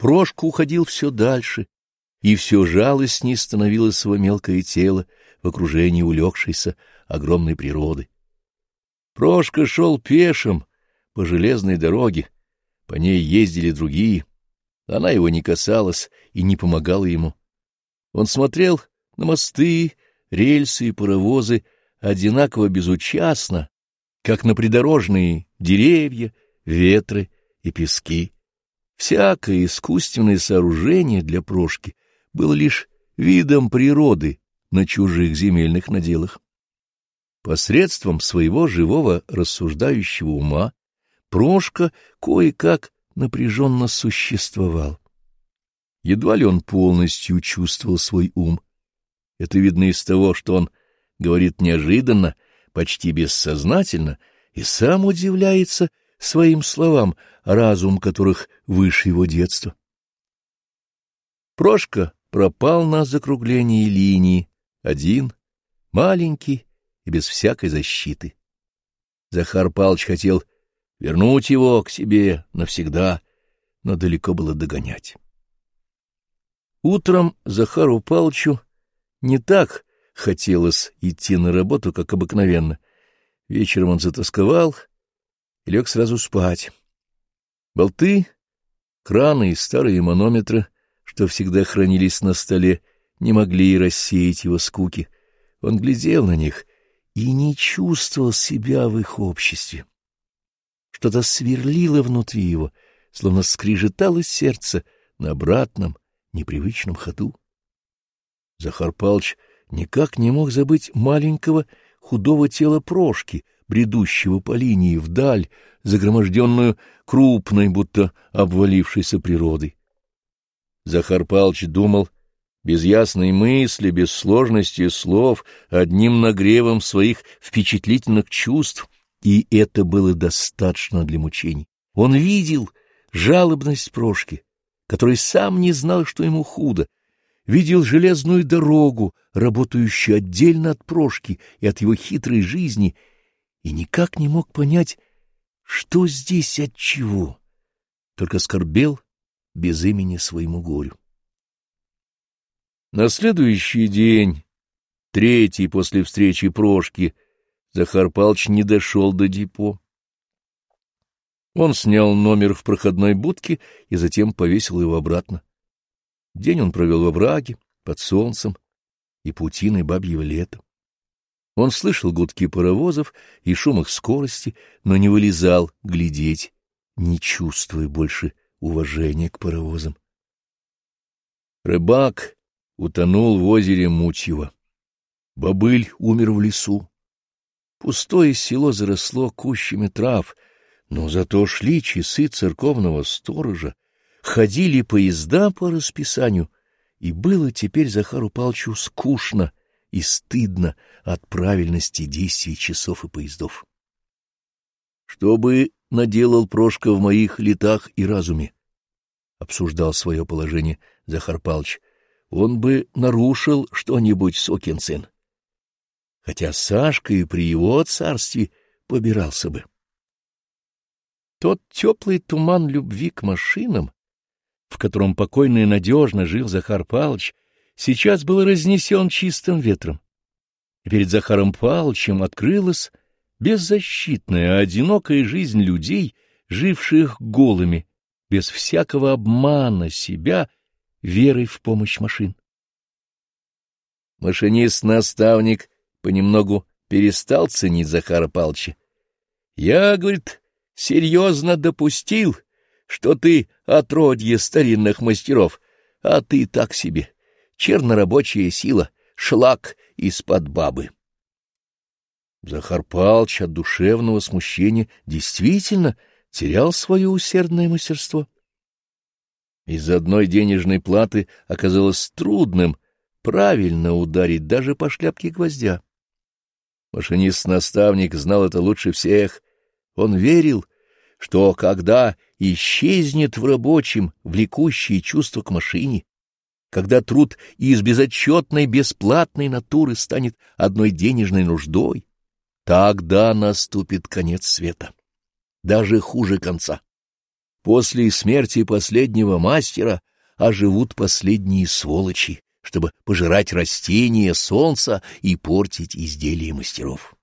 Прошка уходил все дальше, и все жалостней становилось его мелкое тело в окружении улегшейся огромной природы. Прошка шел пешим по железной дороге, по ней ездили другие. Она его не касалась и не помогала ему. Он смотрел на мосты, рельсы и паровозы одинаково безучастно, как на придорожные деревья, ветры и пески. Всякое искусственное сооружение для Прошки было лишь видом природы на чужих земельных наделах. Посредством своего живого рассуждающего ума Прошка кое-как напряженно существовал. Едва ли он полностью чувствовал свой ум. Это видно из того, что он говорит неожиданно, почти бессознательно, и сам удивляется своим словам, разум которых выше его детства. Прошка пропал на закруглении линии, один, маленький и без всякой защиты. Захар Палыч хотел вернуть его к себе навсегда, но далеко было догонять. Утром Захару Палычу не так хотелось идти на работу, как обыкновенно. Вечером он затасковал и лег сразу спать. Болты, краны и старые манометры, что всегда хранились на столе, не могли рассеять его скуки. Он глядел на них и не чувствовал себя в их обществе. Что-то сверлило внутри его, словно скрижетало сердце на обратном, непривычном ходу. Захар Палыч никак не мог забыть маленького худого тела Прошки, бредущего по линии вдаль, загроможденную крупной, будто обвалившейся природой. Захар Палыч думал без ясной мысли, без сложности слов, одним нагревом своих впечатлительных чувств, и это было достаточно для мучений. Он видел жалобность Прошки, который сам не знал, что ему худо, видел железную дорогу, работающую отдельно от Прошки и от его хитрой жизни, и никак не мог понять, что здесь от чего, только скорбел без имени своему горю. На следующий день, третий после встречи Прошки, Захар Палыч не дошел до депо. Он снял номер в проходной будке и затем повесил его обратно. День он провел во враге, под солнцем и паутиной бабьего лета. Он слышал гудки паровозов и шум их скорости, но не вылезал глядеть, не чувствуя больше уважения к паровозам. Рыбак утонул в озере Мутьево. Бобыль умер в лесу. Пустое село заросло кущами трав, но зато шли часы церковного сторожа, ходили поезда по расписанию, и было теперь Захару Палчу скучно и стыдно от правильности действий часов и поездов. Что бы наделал Прошка в моих летах и разуме? Обсуждал свое положение Захар Палч. Он бы нарушил что-нибудь, сокин сын. Хотя Сашка и при его царстве побирался бы. Тот теплый туман любви к машинам, в котором покойно и надежно жил Захар Павлович, сейчас был разнесен чистым ветром. И перед Захаром Павловичем открылась беззащитная, одинокая жизнь людей, живших голыми, без всякого обмана себя, верой в помощь машин. Машинист-наставник понемногу перестал ценить Захара Павловича. Я, говорит, серьезно допустил, что ты отродье старинных мастеров, а ты так себе, чернорабочая сила, шлак из-под бабы. Захар Палч от душевного смущения действительно терял свое усердное мастерство. Из одной денежной платы оказалось трудным правильно ударить даже по шляпке гвоздя. Машинист-наставник знал это лучше всех. Он верил, что когда исчезнет в рабочем влекущее чувство к машине, когда труд из безотчетной бесплатной натуры станет одной денежной нуждой, тогда наступит конец света, даже хуже конца. После смерти последнего мастера оживут последние сволочи, чтобы пожирать растения, солнца и портить изделия мастеров.